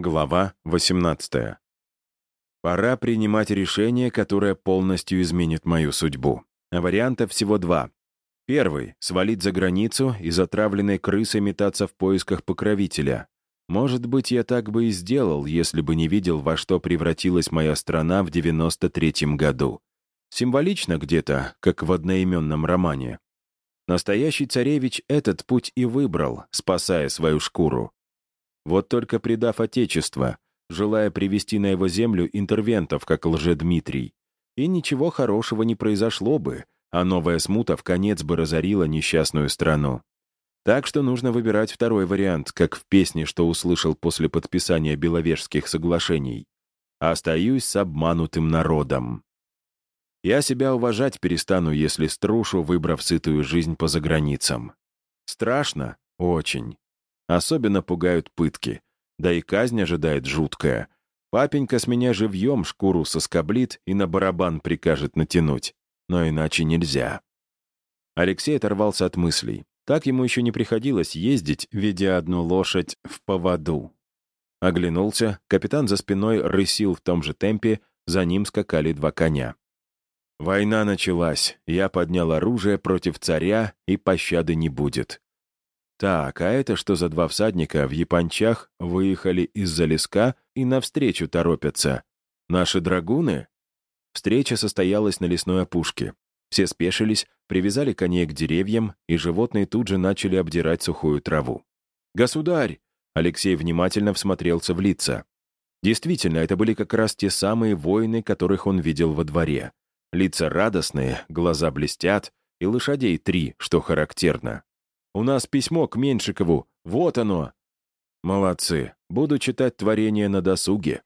Глава 18. Пора принимать решение, которое полностью изменит мою судьбу. А вариантов всего два. Первый — свалить за границу и затравленной крысой метаться в поисках покровителя. Может быть, я так бы и сделал, если бы не видел, во что превратилась моя страна в 93-м году. Символично где-то, как в одноименном романе. Настоящий царевич этот путь и выбрал, спасая свою шкуру. Вот только предав Отечество, желая привести на его землю интервентов, как лже-Дмитрий. И ничего хорошего не произошло бы, а новая смута в конец бы разорила несчастную страну. Так что нужно выбирать второй вариант, как в песне, что услышал после подписания Беловежских соглашений. «Остаюсь с обманутым народом». Я себя уважать перестану, если струшу, выбрав сытую жизнь по заграницам. Страшно? Очень. Особенно пугают пытки. Да и казнь ожидает жуткая. Папенька с меня живьем шкуру соскоблит и на барабан прикажет натянуть. Но иначе нельзя. Алексей оторвался от мыслей. Так ему еще не приходилось ездить, ведя одну лошадь в поводу. Оглянулся, капитан за спиной рысил в том же темпе, за ним скакали два коня. Война началась, я поднял оружие против царя, и пощады не будет. Так, а это что за два всадника в япончах выехали из-за леска и навстречу торопятся? Наши драгуны? Встреча состоялась на лесной опушке. Все спешились, привязали коней к деревьям, и животные тут же начали обдирать сухую траву. «Государь!» Алексей внимательно всмотрелся в лица. Действительно, это были как раз те самые воины, которых он видел во дворе. Лица радостные, глаза блестят, и лошадей три, что характерно. У нас письмо к Меньшикову. Вот оно!» «Молодцы. Буду читать творение на досуге».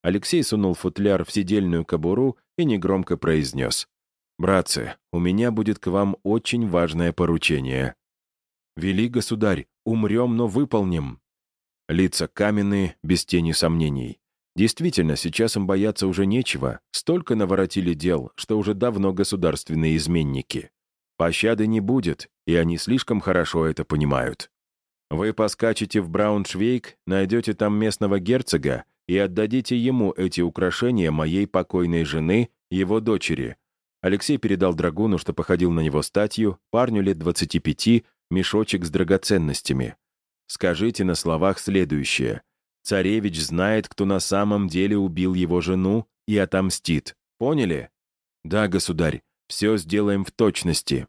Алексей сунул футляр в сидельную кобуру и негромко произнес. «Братцы, у меня будет к вам очень важное поручение». «Вели, государь, умрем, но выполним». Лица каменные, без тени сомнений. Действительно, сейчас им бояться уже нечего, столько наворотили дел, что уже давно государственные изменники. Пощады не будет, и они слишком хорошо это понимают. Вы поскачете в Брауншвейг, найдете там местного герцога и отдадите ему эти украшения моей покойной жены, его дочери. Алексей передал драгуну, что походил на него статью, парню лет 25, мешочек с драгоценностями. Скажите на словах следующее. Царевич знает, кто на самом деле убил его жену и отомстит. Поняли? Да, государь, все сделаем в точности.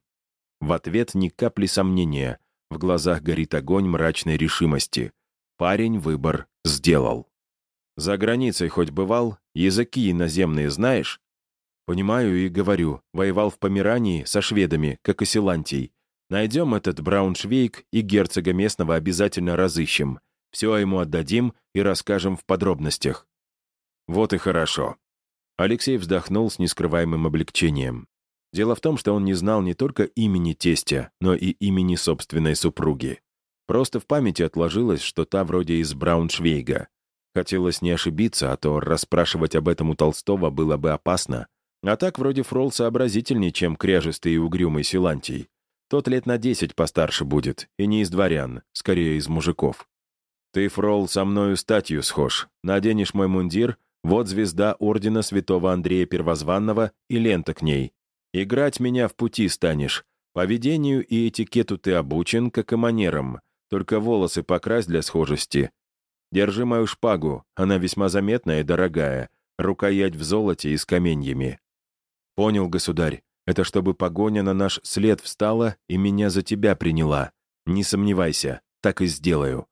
В ответ ни капли сомнения. В глазах горит огонь мрачной решимости. Парень выбор сделал. За границей хоть бывал, языки иноземные знаешь? Понимаю и говорю, воевал в Померании со шведами, как и Силантий. Найдем этот Брауншвейг и герцога местного обязательно разыщем. Все ему отдадим и расскажем в подробностях». «Вот и хорошо». Алексей вздохнул с нескрываемым облегчением. Дело в том, что он не знал не только имени тестя, но и имени собственной супруги. Просто в памяти отложилось, что та вроде из Брауншвейга. Хотелось не ошибиться, а то расспрашивать об этом у Толстого было бы опасно. А так вроде Фрол сообразительнее, чем кряжистый и угрюмый Силантий. Тот лет на десять постарше будет, и не из дворян, скорее из мужиков. Ты, Фрол, со мною статью схож. Наденешь мой мундир, вот звезда ордена святого Андрея Первозванного и лента к ней. Играть меня в пути станешь. Поведению и этикету ты обучен, как и манерам. Только волосы покрась для схожести. Держи мою шпагу, она весьма заметная и дорогая. Рукоять в золоте и с каменьями. Понял, государь. Это чтобы погоня на наш след встала и меня за тебя приняла. Не сомневайся, так и сделаю.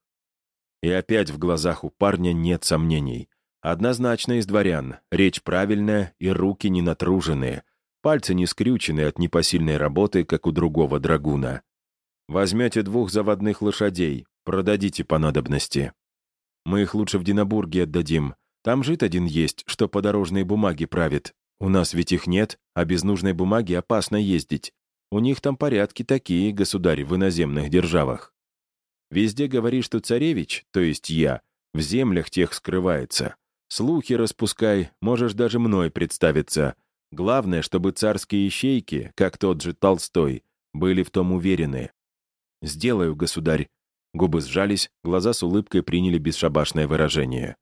И опять в глазах у парня нет сомнений. Однозначно из дворян, речь правильная и руки не натруженные, пальцы не скрючены от непосильной работы, как у другого драгуна. Возьмете двух заводных лошадей, продадите по надобности. Мы их лучше в Динабурге отдадим. Там жит один есть, что подорожные бумаги правит. У нас ведь их нет, а без нужной бумаги опасно ездить. У них там порядки такие, государь, в иноземных державах. Везде говори, что царевич, то есть я, в землях тех скрывается. Слухи распускай, можешь даже мной представиться. Главное, чтобы царские ищейки, как тот же Толстой, были в том уверены. Сделаю, государь. Губы сжались, глаза с улыбкой приняли бесшабашное выражение.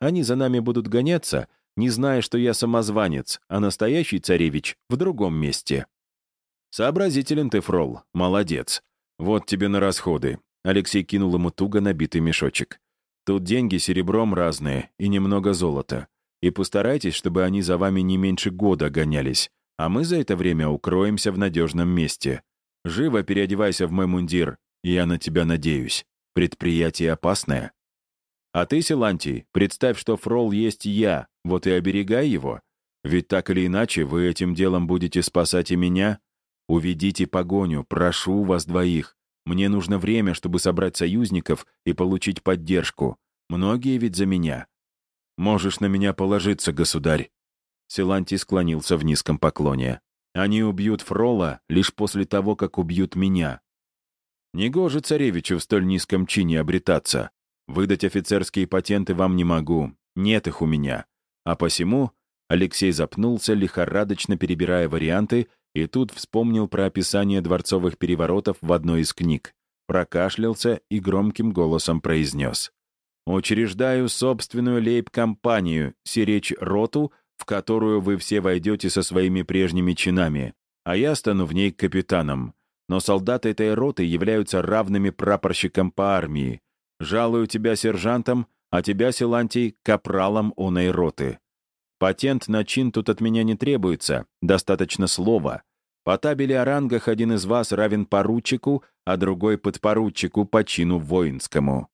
«Они за нами будут гоняться, не зная, что я самозванец, а настоящий царевич в другом месте». «Сообразителен ты, Фрол, молодец. Вот тебе на расходы». Алексей кинул ему туго набитый мешочек. «Тут деньги серебром разные и немного золота. И постарайтесь, чтобы они за вами не меньше года гонялись, а мы за это время укроемся в надежном месте. Живо переодевайся в мой мундир, я на тебя надеюсь. Предприятие опасное. А ты, Силантий, представь, что Фрол есть я, вот и оберегай его. Ведь так или иначе вы этим делом будете спасать и меня. Уведите погоню, прошу вас двоих. Мне нужно время, чтобы собрать союзников и получить поддержку. Многие ведь за меня. Можешь на меня положиться, государь. Силантий склонился в низком поклоне. Они убьют Фрола лишь после того, как убьют меня. Негоже царевичу в столь низком чине обретаться. Выдать офицерские патенты вам не могу, нет их у меня. А посему Алексей запнулся, лихорадочно перебирая варианты, и тут вспомнил про описание дворцовых переворотов в одной из книг, прокашлялся и громким голосом произнес. «Учреждаю собственную лейб-компанию, сиречь роту, в которую вы все войдете со своими прежними чинами, а я стану в ней капитаном но солдаты этой роты являются равными прапорщикам по армии. Жалую тебя сержантом, а тебя, Силантий, капралом оной роты. Патент на чин тут от меня не требуется, достаточно слова. По табели о рангах один из вас равен поручику, а другой подпоручику по чину воинскому».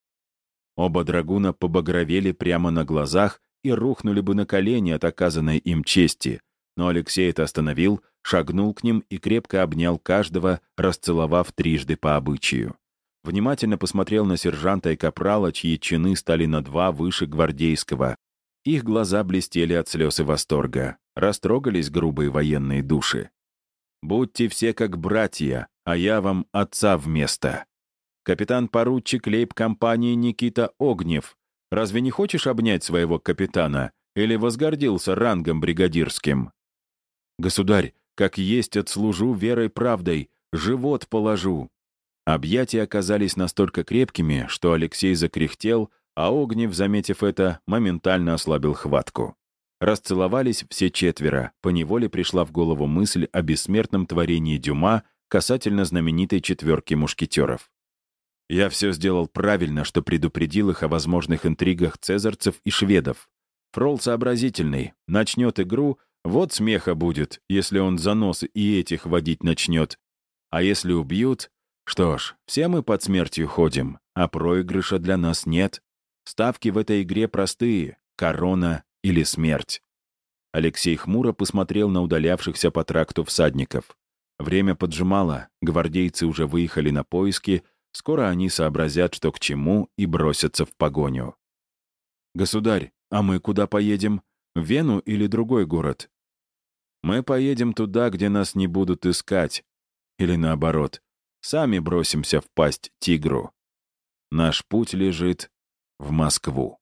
Оба драгуна побагровели прямо на глазах и рухнули бы на колени от оказанной им чести, но Алексей это остановил, шагнул к ним и крепко обнял каждого, расцеловав трижды по обычаю. Внимательно посмотрел на сержанта и капрала, чьи чины стали на два выше гвардейского. Их глаза блестели от слез и восторга. Растрогались грубые военные души. «Будьте все как братья, а я вам отца вместо». Капитан-поручик лейб-компании Никита Огнев. Разве не хочешь обнять своего капитана? Или возгордился рангом бригадирским? «Государь, как есть отслужу верой правдой, живот положу». Объятия оказались настолько крепкими, что Алексей закряхтел, а Огнев, заметив это, моментально ослабил хватку. Расцеловались все четверо, поневоле пришла в голову мысль о бессмертном творении Дюма касательно знаменитой четверки мушкетеров. Я все сделал правильно, что предупредил их о возможных интригах цезарцев и шведов. Фрол сообразительный, начнет игру, вот смеха будет, если он за нос и этих водить начнет. А если убьют? Что ж, все мы под смертью ходим, а проигрыша для нас нет. Ставки в этой игре простые — корона или смерть. Алексей хмуро посмотрел на удалявшихся по тракту всадников. Время поджимало, гвардейцы уже выехали на поиски, скоро они сообразят, что к чему, и бросятся в погоню. «Государь, а мы куда поедем? В Вену или другой город?» Мы поедем туда, где нас не будут искать. Или наоборот, сами бросимся в пасть тигру. Наш путь лежит в Москву.